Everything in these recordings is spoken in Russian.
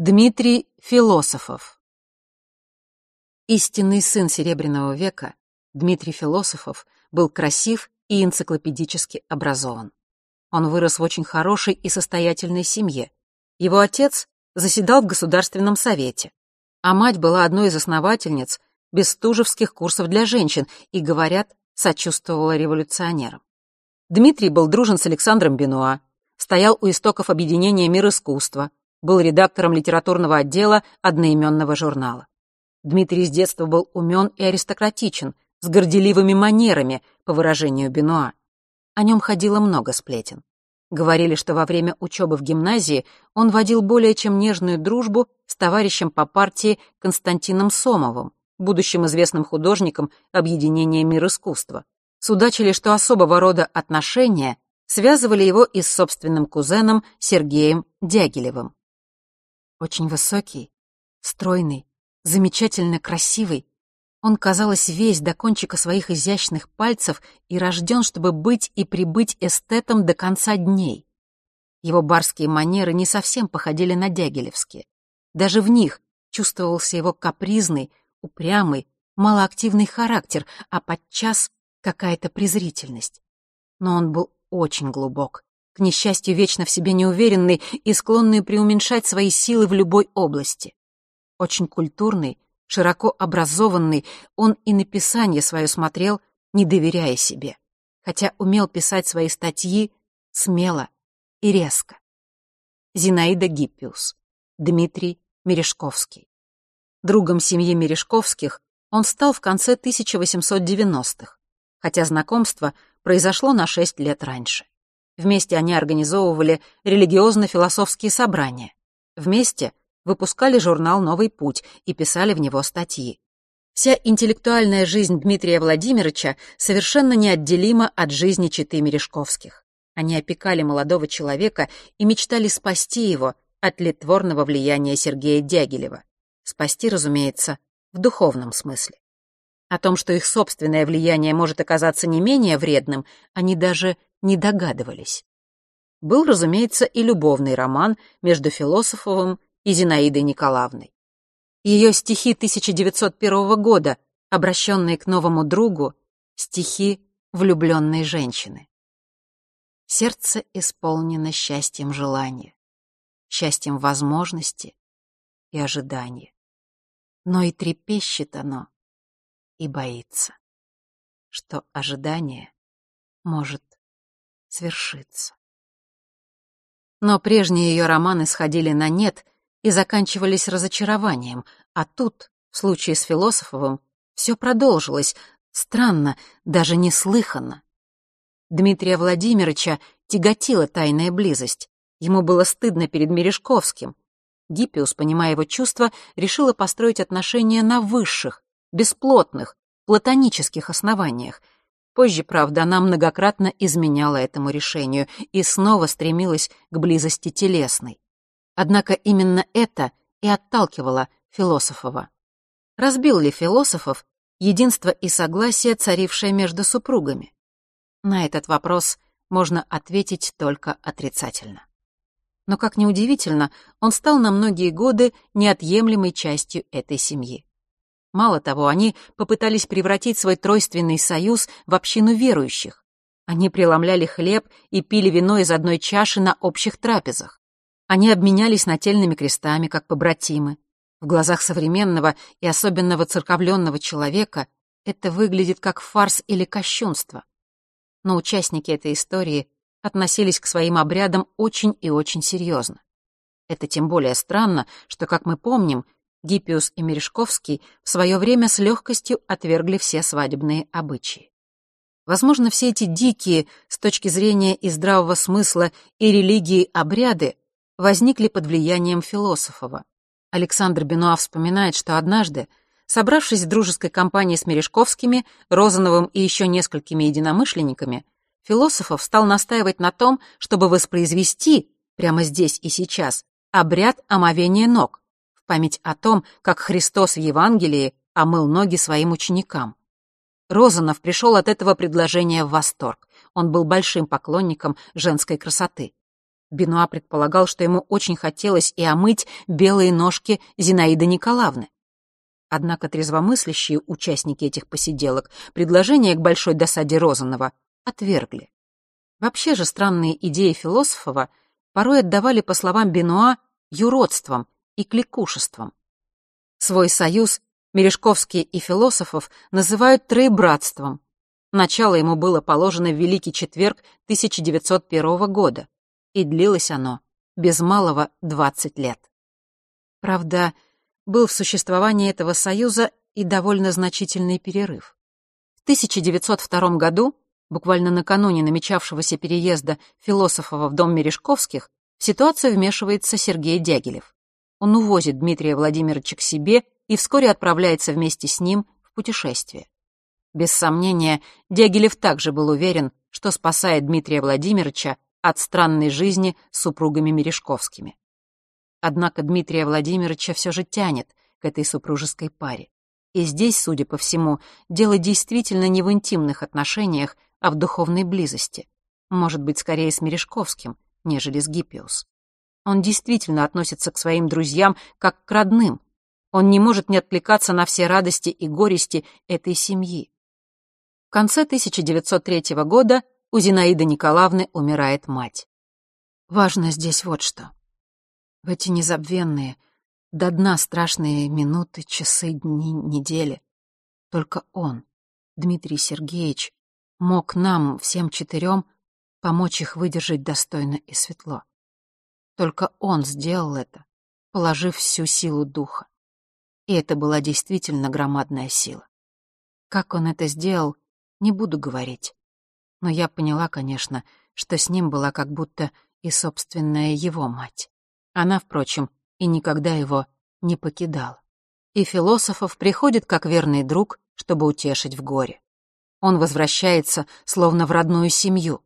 Дмитрий Философов Истинный сын Серебряного века, Дмитрий Философов, был красив и энциклопедически образован. Он вырос в очень хорошей и состоятельной семье. Его отец заседал в Государственном совете, а мать была одной из основательниц бестужевских курсов для женщин и, говорят, сочувствовала революционерам. Дмитрий был дружен с Александром Бенуа, стоял у истоков объединения «Мир искусства», был редактором литературного отдела одноименного журнала. Дмитрий с детства был умен и аристократичен, с горделивыми манерами, по выражению Бенуа. О нем ходило много сплетен. Говорили, что во время учебы в гимназии он водил более чем нежную дружбу с товарищем по партии Константином Сомовым, будущим известным художником объединения «Мир искусства». Судачили, что особого рода отношения связывали его и с собственным кузеном Сергеем Дягилевым. Очень высокий, стройный, замечательно красивый, он, казалось, весь до кончика своих изящных пальцев и рожден, чтобы быть и прибыть эстетом до конца дней. Его барские манеры не совсем походили на дягилевские. Даже в них чувствовался его капризный, упрямый, малоактивный характер, а подчас какая-то презрительность. Но он был очень глубок, к несчастью, вечно в себе неуверенный и склонный преуменьшать свои силы в любой области. Очень культурный, широко образованный, он и написание свое смотрел, не доверяя себе, хотя умел писать свои статьи смело и резко. Зинаида Гиппиус, Дмитрий Мережковский. Другом семьи Мережковских он стал в конце 1890-х, хотя знакомство произошло на шесть лет раньше. Вместе они организовывали религиозно-философские собрания. Вместе выпускали журнал «Новый путь» и писали в него статьи. Вся интеллектуальная жизнь Дмитрия Владимировича совершенно неотделима от жизни читы Мережковских. Они опекали молодого человека и мечтали спасти его от литворного влияния Сергея Дягилева. Спасти, разумеется, в духовном смысле. О том, что их собственное влияние может оказаться не менее вредным, они даже не догадывались. Был, разумеется, и любовный роман между Философовым и Зинаидой Николаевной. Ее стихи 1901 года, обращенные к новому другу, стихи влюбленной женщины. Сердце исполнено счастьем желания, счастьем возможности и ожидания. Но и трепещет оно, и боится, что ожидание может свершиться. Но прежние ее романы сходили на нет и заканчивались разочарованием, а тут, в случае с Философовым, все продолжилось, странно, даже неслыханно. Дмитрия Владимировича тяготила тайная близость. Ему было стыдно перед Мережковским. Гиппиус, понимая его чувства, решила построить отношения на высших, бесплотных, платонических основаниях — Позже, правда, она многократно изменяла этому решению и снова стремилась к близости телесной. Однако именно это и отталкивало Философова. Разбил ли Философов единство и согласие, царившее между супругами? На этот вопрос можно ответить только отрицательно. Но, как ни удивительно, он стал на многие годы неотъемлемой частью этой семьи. Мало того, они попытались превратить свой тройственный союз в общину верующих. Они преломляли хлеб и пили вино из одной чаши на общих трапезах. Они обменялись нательными крестами, как побратимы. В глазах современного и особенно воцерковленного человека это выглядит как фарс или кощунство. Но участники этой истории относились к своим обрядам очень и очень серьезно. Это тем более странно, что, как мы помним, Гиппиус и Мережковский в свое время с легкостью отвергли все свадебные обычаи. Возможно, все эти дикие, с точки зрения и здравого смысла, и религии обряды возникли под влиянием Философова. Александр Бенуа вспоминает, что однажды, собравшись в дружеской компании с Мережковскими, Розановым и еще несколькими единомышленниками, Философов стал настаивать на том, чтобы воспроизвести, прямо здесь и сейчас, обряд омовения ног, память о том, как Христос в Евангелии омыл ноги своим ученикам. Розанов пришел от этого предложения в восторг. Он был большим поклонником женской красоты. Бенуа предполагал, что ему очень хотелось и омыть белые ножки Зинаиды Николаевны. Однако трезвомыслящие участники этих посиделок предложение к большой досаде Розанова отвергли. Вообще же странные идеи философова порой отдавали, по словам Бенуа, юродством и кликушеством. Свой союз Мережковские и философов называют троебратством. Начало ему было положено в Великий четверг 1901 года, и длилось оно без малого 20 лет. Правда, был в существовании этого союза и довольно значительный перерыв. В 1902 году, буквально накануне намечавшегося переезда философова в дом Мережковских, в ситуацию вмешивается Сергей Дягилев. Он увозит Дмитрия Владимировича к себе и вскоре отправляется вместе с ним в путешествие. Без сомнения, Дягилев также был уверен, что спасает Дмитрия Владимировича от странной жизни с супругами Мережковскими. Однако Дмитрия Владимировича все же тянет к этой супружеской паре. И здесь, судя по всему, дело действительно не в интимных отношениях, а в духовной близости. Может быть, скорее с Мережковским, нежели с Гиппиус. Он действительно относится к своим друзьям как к родным. Он не может не отвлекаться на все радости и горести этой семьи. В конце 1903 года у Зинаиды Николаевны умирает мать. Важно здесь вот что. В эти незабвенные, до дна страшные минуты, часы, дни, недели. Только он, Дмитрий Сергеевич, мог нам, всем четырем, помочь их выдержать достойно и светло. Только он сделал это, положив всю силу духа. И это была действительно громадная сила. Как он это сделал, не буду говорить. Но я поняла, конечно, что с ним была как будто и собственная его мать. Она, впрочем, и никогда его не покидала. И философов приходит как верный друг, чтобы утешить в горе. Он возвращается, словно в родную семью.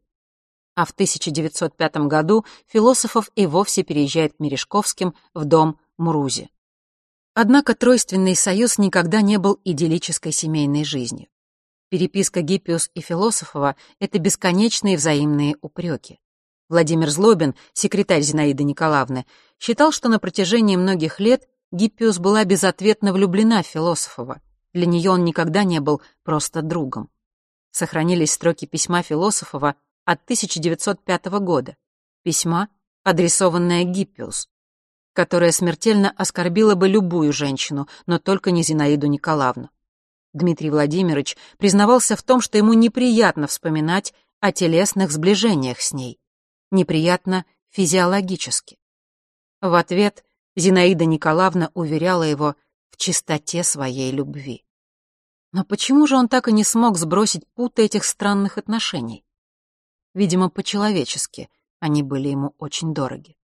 А в 1905 году философов и вовсе переезжает к Мережковским в дом Мрузи. Однако тройственный союз никогда не был идиллической семейной жизнью. Переписка Гиппиус и Философова — это бесконечные взаимные упреки. Владимир Злобин, секретарь Зинаиды Николаевны, считал, что на протяжении многих лет Гиппиус была безответно влюблена в Философова. Для нее он никогда не был просто другом. Сохранились строки письма Философова от 1905 года. Письма, адресованное Гиппиус, которое смертельно оскорбило бы любую женщину, но только не Зинаиду Николаевну. Дмитрий Владимирович признавался в том, что ему неприятно вспоминать о телесных сближениях с ней неприятно физиологически. В ответ Зинаида Николаевна уверяла его в чистоте своей любви. Но почему же он так и не смог сбросить путы этих странных отношений? Видимо, по-человечески они были ему очень дороги.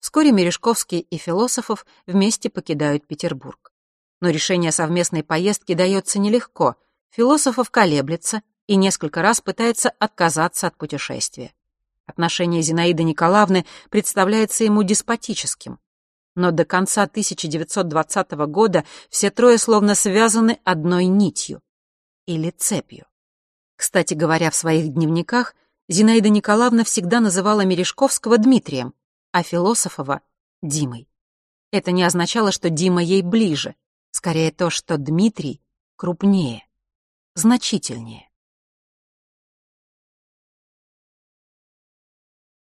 Вскоре Мережковский и Философов вместе покидают Петербург. Но решение совместной поездки дается нелегко. Философов колеблется и несколько раз пытается отказаться от путешествия. Отношение Зинаиды Николаевны представляется ему деспотическим. Но до конца 1920 года все трое словно связаны одной нитью или цепью. Кстати говоря, в своих дневниках Зинаида Николаевна всегда называла Мережковского Дмитрием, а Философова — Димой. Это не означало, что Дима ей ближе, скорее то, что Дмитрий крупнее, значительнее.